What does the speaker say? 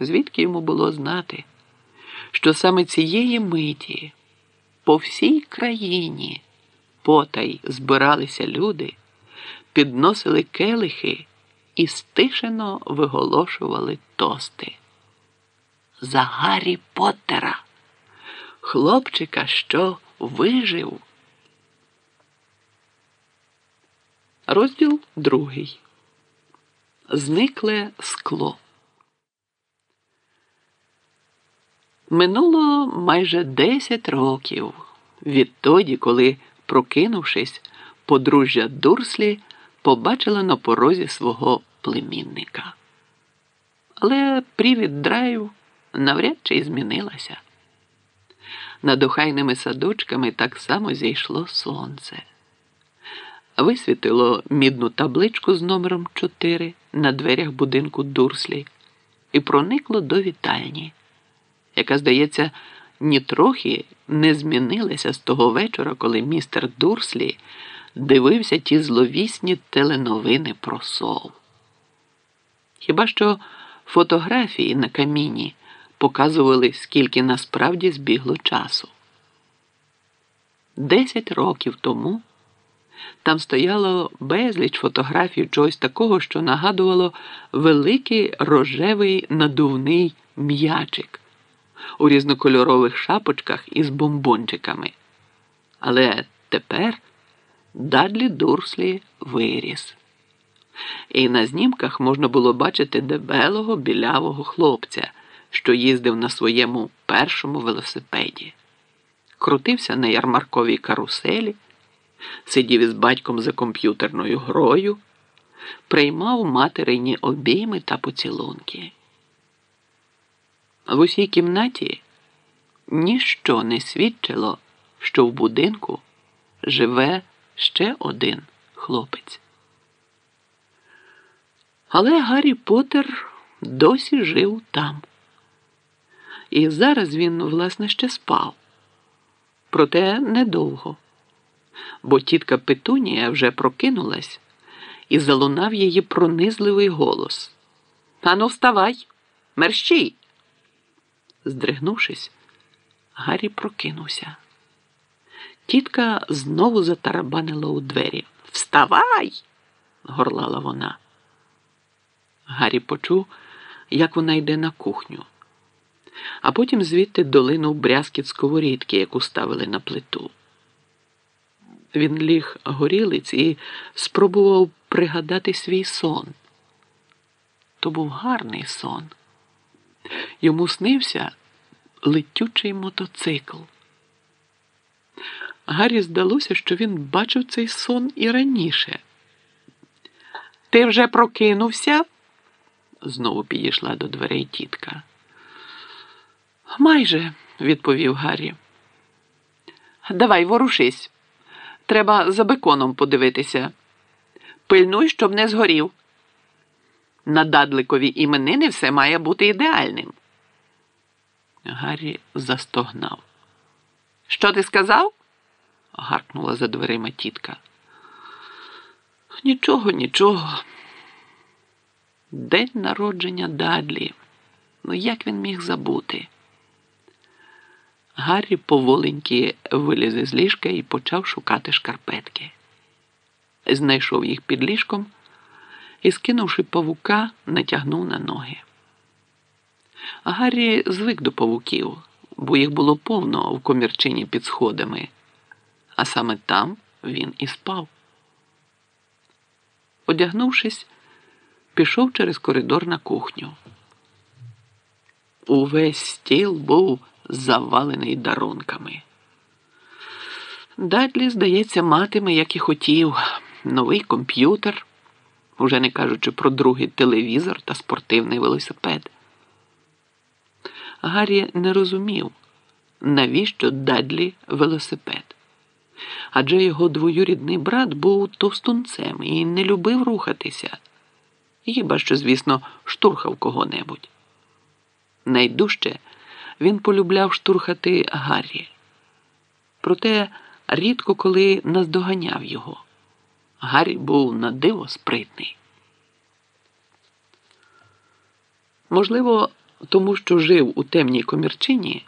Звідки йому було знати, що саме цієї миті по всій країні потай збиралися люди, підносили келихи і стишено виголошували тости. За Гаррі Поттера, хлопчика, що вижив. Розділ другий. Зникле скло. Минуло майже десять років відтоді, коли, прокинувшись, подружжя Дурслі побачила на порозі свого племінника. Але привід драйв навряд чи змінилася. Над охайними садочками так само зійшло сонце. Висвітило мідну табличку з номером 4 на дверях будинку Дурслі і проникло до вітальні, яка, здається, нітрохи не змінилася з того вечора, коли містер Дурслі дивився ті зловісні теленовини про сов. Хіба що фотографії на каміні показували, скільки насправді збігло часу. Десять років тому там стояло безліч фотографій чогось такого, що нагадувало великий рожевий надувний м'ячик у різнокольорових шапочках із бомбончиками. Але тепер Дадлі Дурслі виріс. І на знімках можна було бачити дебелого білявого хлопця, що їздив на своєму першому велосипеді, крутився на ярмарковій каруселі, сидів із батьком за комп'ютерною грою, приймав материні обійми та поцілунки. В усій кімнаті ніщо не свідчило, що в будинку живе ще один хлопець. Але Гаррі Поттер досі жив там. І зараз він, власне, ще спав. Проте недовго, бо тітка Петунія вже прокинулась і залунав її пронизливий голос. Ану, вставай, мерщій! Здригнувшись, Гаррі прокинувся. Тітка знову затарабанила у двері. Вставай! горлала вона. Гаррі почув, як вона йде на кухню, а потім звідти долинув брязкіт сковорідки, яку ставили на плиту. Він ліг горілиць і спробував пригадати свій сон. То був гарний сон. Йому снився летючий мотоцикл. Гаррі здалося, що він бачив цей сон і раніше. Ти вже прокинувся? знову підійшла до дверей тітка. Майже, відповів Гаррі. Давай ворушись. Треба за беконом подивитися. Пильнуй, щоб не згорів. На дадликові іменини все має бути ідеальним. Гаррі застогнав. Що ти сказав? гаркнула за дверима тітка. Нічого, нічого. День народження Дадлі. Ну як він міг забути? Гаррі поволеньки виліз із ліжка і почав шукати шкарпетки. Знайшов їх під ліжком і, скинувши павука, натягнув на ноги. Гаррі звик до павуків, бо їх було повно в комірчині під сходами, а саме там він і спав. Одягнувшись, пішов через коридор на кухню. Увесь стіл був завалений дарунками. Дадлі, здається, матиме, як і хотів, новий комп'ютер, уже не кажучи про другий телевізор та спортивний велосипед. Гаррі не розумів, навіщо Дадлі велосипед. Адже його двоюрідний брат був товстунцем і не любив рухатися, хіба що, звісно, штурхав кого-небудь. Найдужче він полюбляв штурхати Гаррі. Проте рідко коли наздоганяв його. Гаррі був на диво спритний. Можливо, тому що жив у темній комірчині.